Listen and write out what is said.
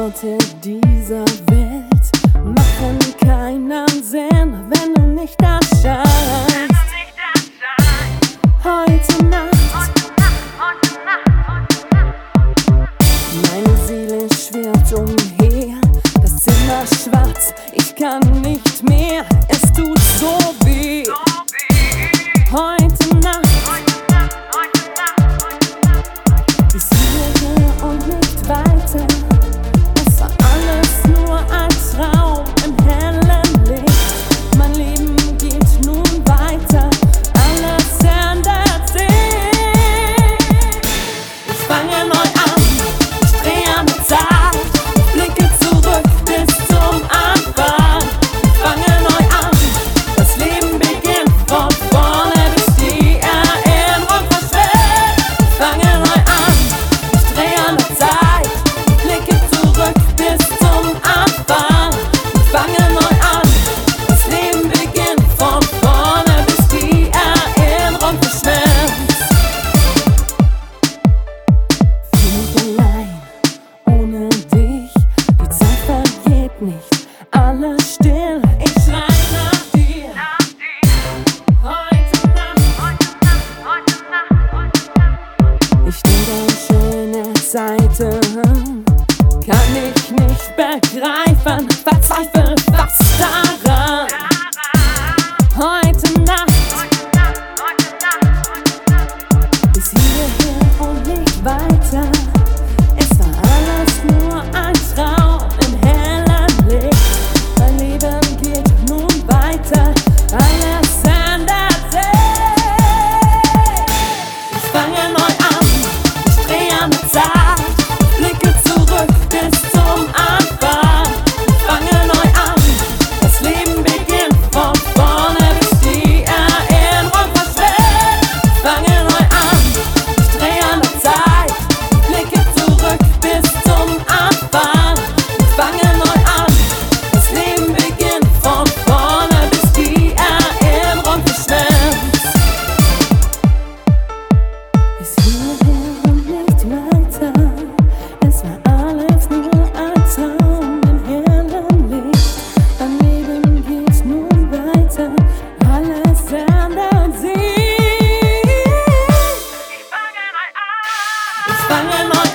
Worte dieser Welt machen keinen Sinn, wenn du nicht erscheinst. Heute Nacht, meine Seele schwirrt umher, das Zimmer schwarz, ich kann nicht mehr. kann ich nicht begreifen. Verzweifeln. Bye.